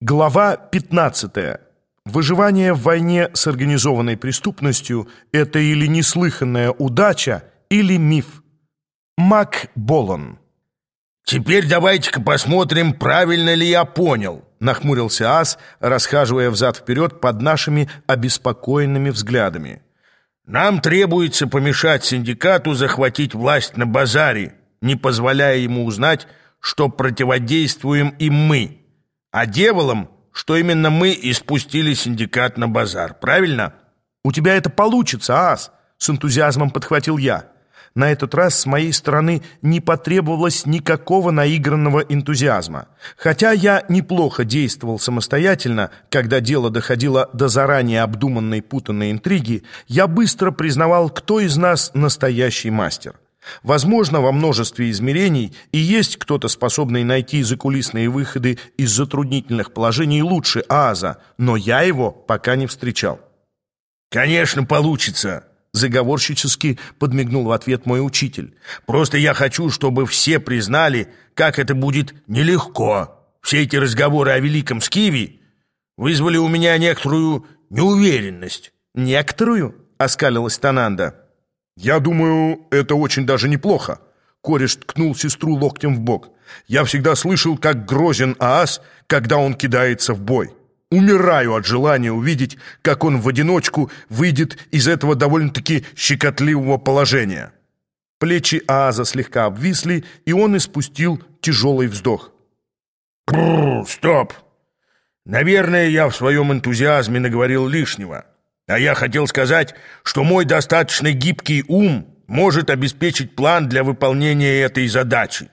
Глава 15. Выживание в войне с организованной преступностью – это или неслыханная удача, или миф. Мак Болон. «Теперь давайте-ка посмотрим, правильно ли я понял», — нахмурился Ас, расхаживая взад-вперед под нашими обеспокоенными взглядами. «Нам требуется помешать синдикату захватить власть на базаре, не позволяя ему узнать, что противодействуем им мы» а дьяволом, что именно мы и спустили синдикат на базар, правильно? «У тебя это получится, ас!» — с энтузиазмом подхватил я. На этот раз с моей стороны не потребовалось никакого наигранного энтузиазма. Хотя я неплохо действовал самостоятельно, когда дело доходило до заранее обдуманной путанной интриги, я быстро признавал, кто из нас настоящий мастер. Возможно, во множестве измерений и есть кто-то, способный найти закулисные выходы из затруднительных положений лучше Ааза, но я его пока не встречал. «Конечно, получится!» — заговорщически подмигнул в ответ мой учитель. «Просто я хочу, чтобы все признали, как это будет нелегко. Все эти разговоры о великом Скиве вызвали у меня некоторую неуверенность». «Некоторую?» — оскалилась Тананда. «Я думаю, это очень даже неплохо». Кореш ткнул сестру локтем в бок. «Я всегда слышал, как грозен Аас, когда он кидается в бой. Умираю от желания увидеть, как он в одиночку выйдет из этого довольно-таки щекотливого положения». Плечи Ааза слегка обвисли, и он испустил тяжелый вздох. «Бррр, стоп! Наверное, я в своем энтузиазме наговорил лишнего». А я хотел сказать, что мой достаточно гибкий ум может обеспечить план для выполнения этой задачи.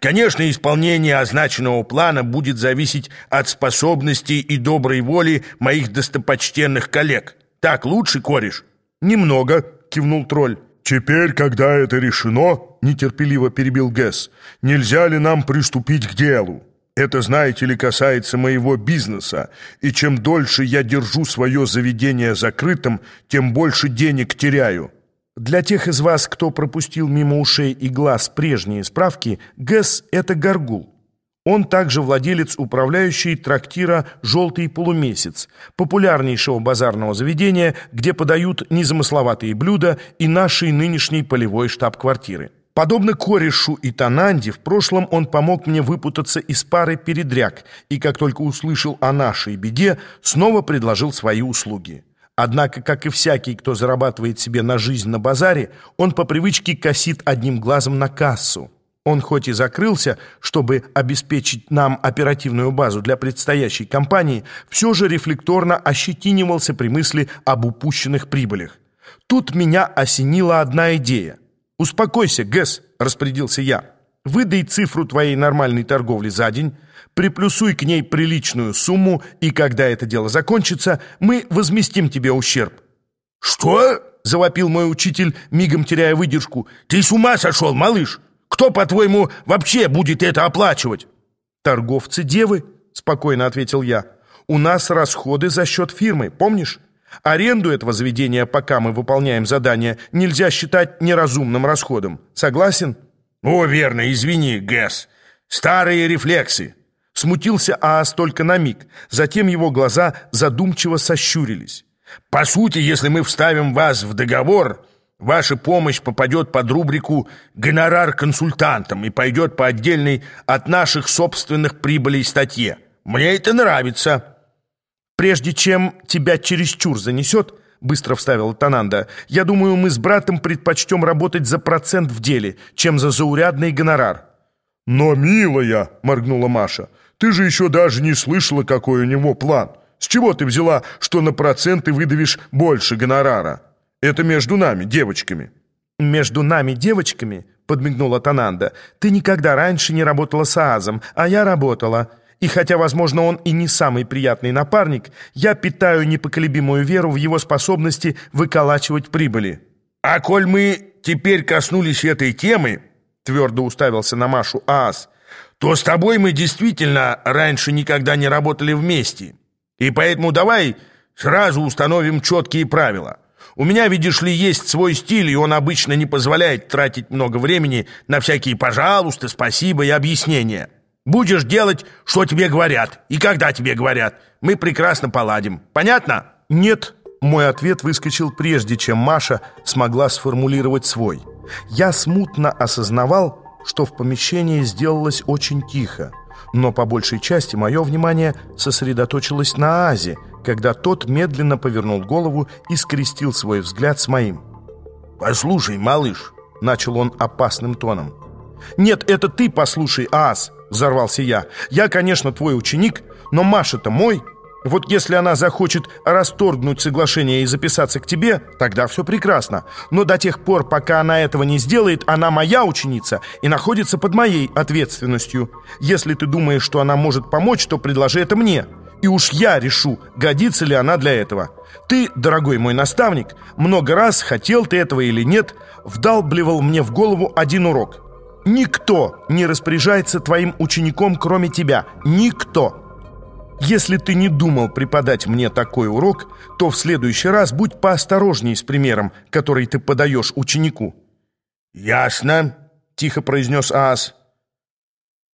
Конечно, исполнение означенного плана будет зависеть от способностей и доброй воли моих достопочтенных коллег. Так лучше, кореш? Немного, кивнул тролль. «Теперь, когда это решено, — нетерпеливо перебил Гэс, — нельзя ли нам приступить к делу? Это, знаете ли, касается моего бизнеса, и чем дольше я держу свое заведение закрытым, тем больше денег теряю. Для тех из вас, кто пропустил мимо ушей и глаз прежние справки, ГЭС — это горгул. Он также владелец управляющей трактира «Желтый полумесяц», популярнейшего базарного заведения, где подают незамысловатые блюда и нашей нынешней полевой штаб-квартиры. Подобно корешу и Тананде, в прошлом он помог мне выпутаться из пары передряг и, как только услышал о нашей беде, снова предложил свои услуги. Однако, как и всякий, кто зарабатывает себе на жизнь на базаре, он по привычке косит одним глазом на кассу. Он хоть и закрылся, чтобы обеспечить нам оперативную базу для предстоящей кампании, все же рефлекторно ощетинивался при мысли об упущенных прибылях. Тут меня осенила одна идея – «Успокойся, Гэс», — распорядился я. «Выдай цифру твоей нормальной торговли за день, приплюсуй к ней приличную сумму, и когда это дело закончится, мы возместим тебе ущерб». «Что?» — завопил мой учитель, мигом теряя выдержку. «Ты с ума сошел, малыш? Кто, по-твоему, вообще будет это оплачивать?» «Торговцы-девы», — спокойно ответил я. «У нас расходы за счет фирмы, помнишь?» Аренду этого заведения, пока мы выполняем задание, нельзя считать неразумным расходом. Согласен? О, верно, извини, Гэс. Старые рефлексы. Смутился Аас только на миг. Затем его глаза задумчиво сощурились. По сути, если мы вставим вас в договор, ваша помощь попадет под рубрику «Гонорар консультантам» и пойдет по отдельной от наших собственных прибылей статье. Мне это нравится. «Прежде чем тебя чересчур занесет», — быстро вставила Тананда, «я думаю, мы с братом предпочтем работать за процент в деле, чем за заурядный гонорар». «Но, милая», — моргнула Маша, «ты же еще даже не слышала, какой у него план. С чего ты взяла, что на проценты выдавишь больше гонорара? Это между нами, девочками». «Между нами, девочками», — подмигнула Тананда, «ты никогда раньше не работала с Азом, а я работала». И хотя, возможно, он и не самый приятный напарник, я питаю непоколебимую веру в его способности выколачивать прибыли. «А коль мы теперь коснулись этой темы», — твердо уставился на Машу Аас, «то с тобой мы действительно раньше никогда не работали вместе. И поэтому давай сразу установим четкие правила. У меня, видишь ли, есть свой стиль, и он обычно не позволяет тратить много времени на всякие «пожалуйста», «спасибо» и объяснения». Будешь делать, что тебе говорят, и когда тебе говорят. Мы прекрасно поладим. Понятно? Нет, мой ответ выскочил прежде, чем Маша смогла сформулировать свой. Я смутно осознавал, что в помещении сделалось очень тихо, но по большей части мое внимание сосредоточилось на Азе, когда тот медленно повернул голову и скрестил свой взгляд с моим. «Послушай, малыш», — начал он опасным тоном. «Нет, это ты послушай, Аз», — взорвался я. «Я, конечно, твой ученик, но Маша-то мой». Вот если она захочет расторгнуть соглашение и записаться к тебе, тогда все прекрасно. Но до тех пор, пока она этого не сделает, она моя ученица и находится под моей ответственностью. Если ты думаешь, что она может помочь, то предложи это мне. И уж я решу, годится ли она для этого. Ты, дорогой мой наставник, много раз, хотел ты этого или нет, вдалбливал мне в голову один урок. Никто не распоряжается твоим учеником, кроме тебя. Никто. Если ты не думал преподать мне такой урок, то в следующий раз будь поосторожней с примером, который ты подаешь ученику». «Ясно», — тихо произнес Аас.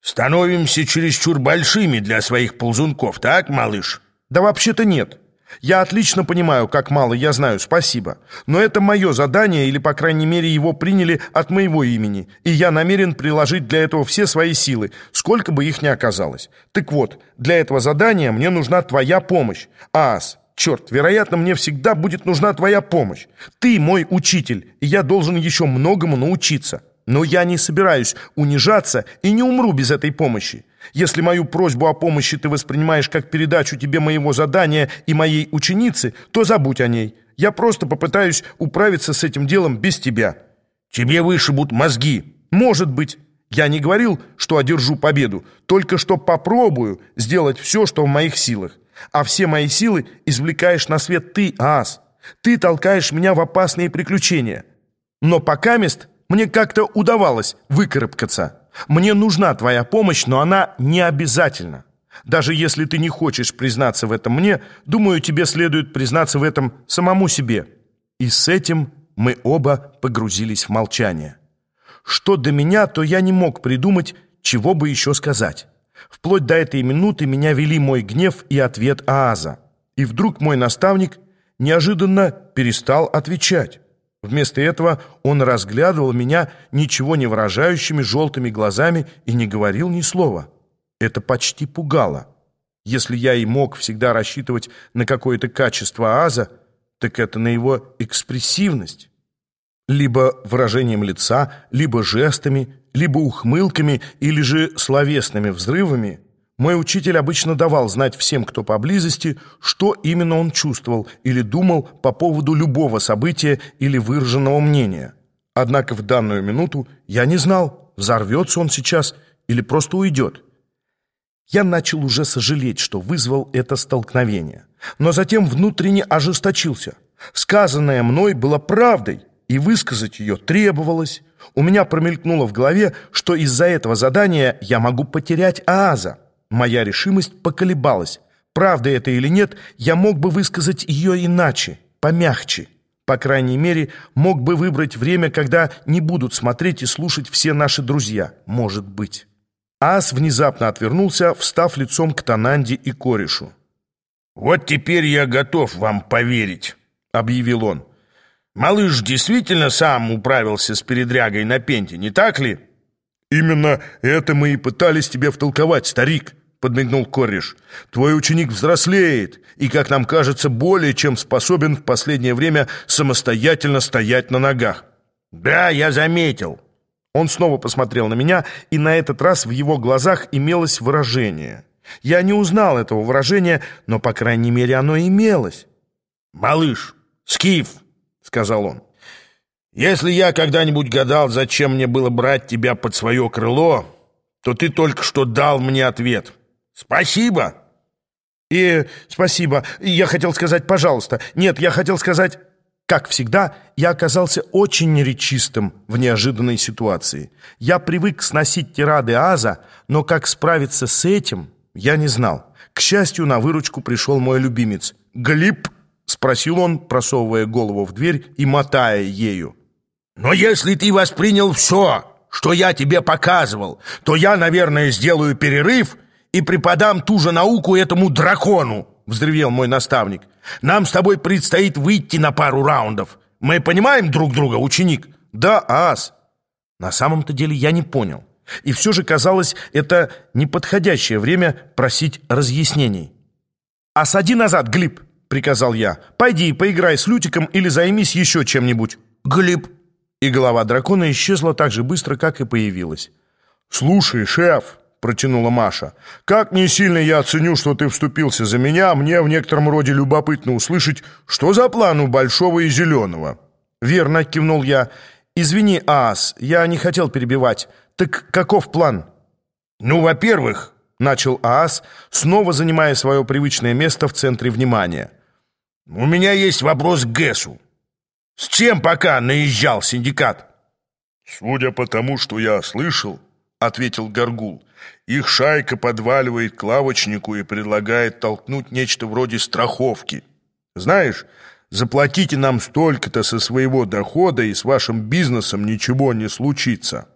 «Становимся чересчур большими для своих ползунков, так, малыш?» «Да вообще-то нет. Я отлично понимаю, как мало я знаю, спасибо. Но это мое задание, или, по крайней мере, его приняли от моего имени, и я намерен приложить для этого все свои силы, сколько бы их ни оказалось. Так вот, для этого задания мне нужна твоя помощь. Ас, черт, вероятно, мне всегда будет нужна твоя помощь. Ты мой учитель, и я должен еще многому научиться». Но я не собираюсь унижаться и не умру без этой помощи. Если мою просьбу о помощи ты воспринимаешь как передачу тебе моего задания и моей ученицы, то забудь о ней. Я просто попытаюсь управиться с этим делом без тебя. Тебе вышибут мозги. Может быть. Я не говорил, что одержу победу, только что попробую сделать все, что в моих силах. А все мои силы извлекаешь на свет ты, Ас. Ты толкаешь меня в опасные приключения. Но пока мест мне как-то удавалось выкарабкаться. Мне нужна твоя помощь, но она не обязательна. Даже если ты не хочешь признаться в этом мне, думаю, тебе следует признаться в этом самому себе». И с этим мы оба погрузились в молчание. Что до меня, то я не мог придумать, чего бы еще сказать. Вплоть до этой минуты меня вели мой гнев и ответ Ааза. И вдруг мой наставник неожиданно перестал отвечать. Вместо этого он разглядывал меня ничего не выражающими желтыми глазами и не говорил ни слова. Это почти пугало. Если я и мог всегда рассчитывать на какое-то качество Аза, так это на его экспрессивность. Либо выражением лица, либо жестами, либо ухмылками или же словесными взрывами – мой учитель обычно давал знать всем, кто поблизости, что именно он чувствовал или думал по поводу любого события или выраженного мнения. Однако в данную минуту я не знал, взорвется он сейчас или просто уйдет. Я начал уже сожалеть, что вызвал это столкновение. Но затем внутренне ожесточился. Сказанное мной было правдой, и высказать ее требовалось. У меня промелькнуло в голове, что из-за этого задания я могу потерять Ааза. Моя решимость поколебалась. Правда это или нет, я мог бы высказать ее иначе, помягче. По крайней мере, мог бы выбрать время, когда не будут смотреть и слушать все наши друзья. Может быть. Ас внезапно отвернулся, встав лицом к Тананде и корешу. «Вот теперь я готов вам поверить», — объявил он. «Малыш действительно сам управился с передрягой на пенте, не так ли?» «Именно это мы и пытались тебе втолковать, старик», подмигнул Кореш. «Твой ученик взрослеет и, как нам кажется, более чем способен в последнее время самостоятельно стоять на ногах». «Да, я заметил». Он снова посмотрел на меня, и на этот раз в его глазах имелось выражение. Я не узнал этого выражения, но, по крайней мере, оно имелось. «Малыш, Скиф», — сказал он, — «если я когда-нибудь гадал, зачем мне было брать тебя под свое крыло, то ты только что дал мне ответ». «Спасибо!» «И спасибо. Я хотел сказать «пожалуйста». Нет, я хотел сказать...» Как всегда, я оказался очень речистым в неожиданной ситуации. Я привык сносить тирады Аза, но как справиться с этим, я не знал. К счастью, на выручку пришел мой любимец. «Глип?» — спросил он, просовывая голову в дверь и мотая ею. «Но если ты воспринял все, что я тебе показывал, то я, наверное, сделаю перерыв и преподам ту же науку этому дракону, взревел мой наставник. Нам с тобой предстоит выйти на пару раундов. Мы понимаем друг друга, ученик? Да, ас. На самом-то деле я не понял. И все же казалось, это неподходящее время просить разъяснений. «Осади назад, Глеб!» — приказал я. «Пойди, поиграй с Лютиком или займись еще чем-нибудь». «Глеб!» И голова дракона исчезла так же быстро, как и появилась. «Слушай, шеф!» — протянула Маша. «Как не сильно я ценю, что ты вступился за меня, мне в некотором роде любопытно услышать, что за план у Большого и Зеленого». «Верно», — кивнул я. «Извини, Аас, я не хотел перебивать. Так каков план?» «Ну, во-первых», — начал Аас, снова занимая свое привычное место в центре внимания. «У меня есть вопрос к Гэсу. С чем пока наезжал синдикат?» «Судя по тому, что я слышал, — ответил Горгул, — их шайка подваливает к лавочнику и предлагает толкнуть нечто вроде страховки. Знаешь, заплатите нам столько-то со своего дохода, и с вашим бизнесом ничего не случится.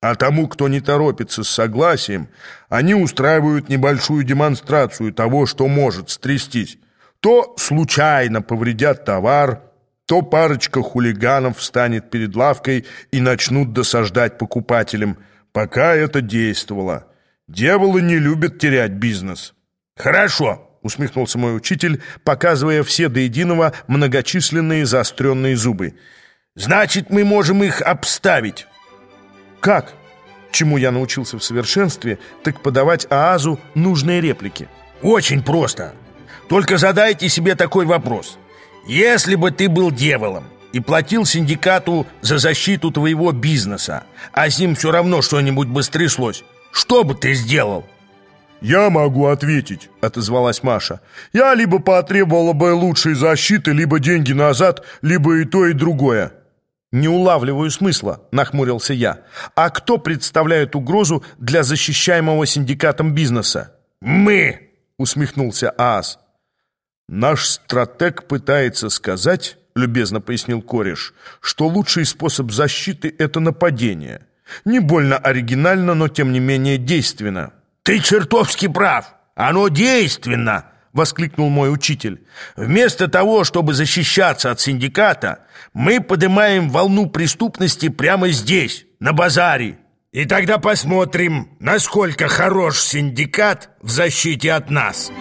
А тому, кто не торопится с согласием, они устраивают небольшую демонстрацию того, что может стрястись. То случайно повредят товар, то парочка хулиганов встанет перед лавкой и начнут досаждать покупателям, пока это действовало. Дьяволы не любят терять бизнес. «Хорошо», — усмехнулся мой учитель, показывая все до единого многочисленные заостренные зубы. «Значит, мы можем их обставить». «Как?» Чему я научился в совершенстве, так подавать Аазу нужные реплики. «Очень просто. Только задайте себе такой вопрос». Если бы ты был дьяволом и платил синдикату за защиту твоего бизнеса, а с ним все равно что-нибудь бы стряслось, что бы ты сделал?» «Я могу ответить», — отозвалась Маша. «Я либо потребовала бы лучшей защиты, либо деньги назад, либо и то, и другое». «Не улавливаю смысла», — нахмурился я. «А кто представляет угрозу для защищаемого синдикатом бизнеса?» «Мы», — усмехнулся Аас. «Наш стратег пытается сказать, — любезно пояснил кореш, — что лучший способ защиты — это нападение. Не больно оригинально, но тем не менее действенно». «Ты чертовски прав! Оно действенно!» — воскликнул мой учитель. «Вместо того, чтобы защищаться от синдиката, мы поднимаем волну преступности прямо здесь, на базаре. И тогда посмотрим, насколько хорош синдикат в защите от нас».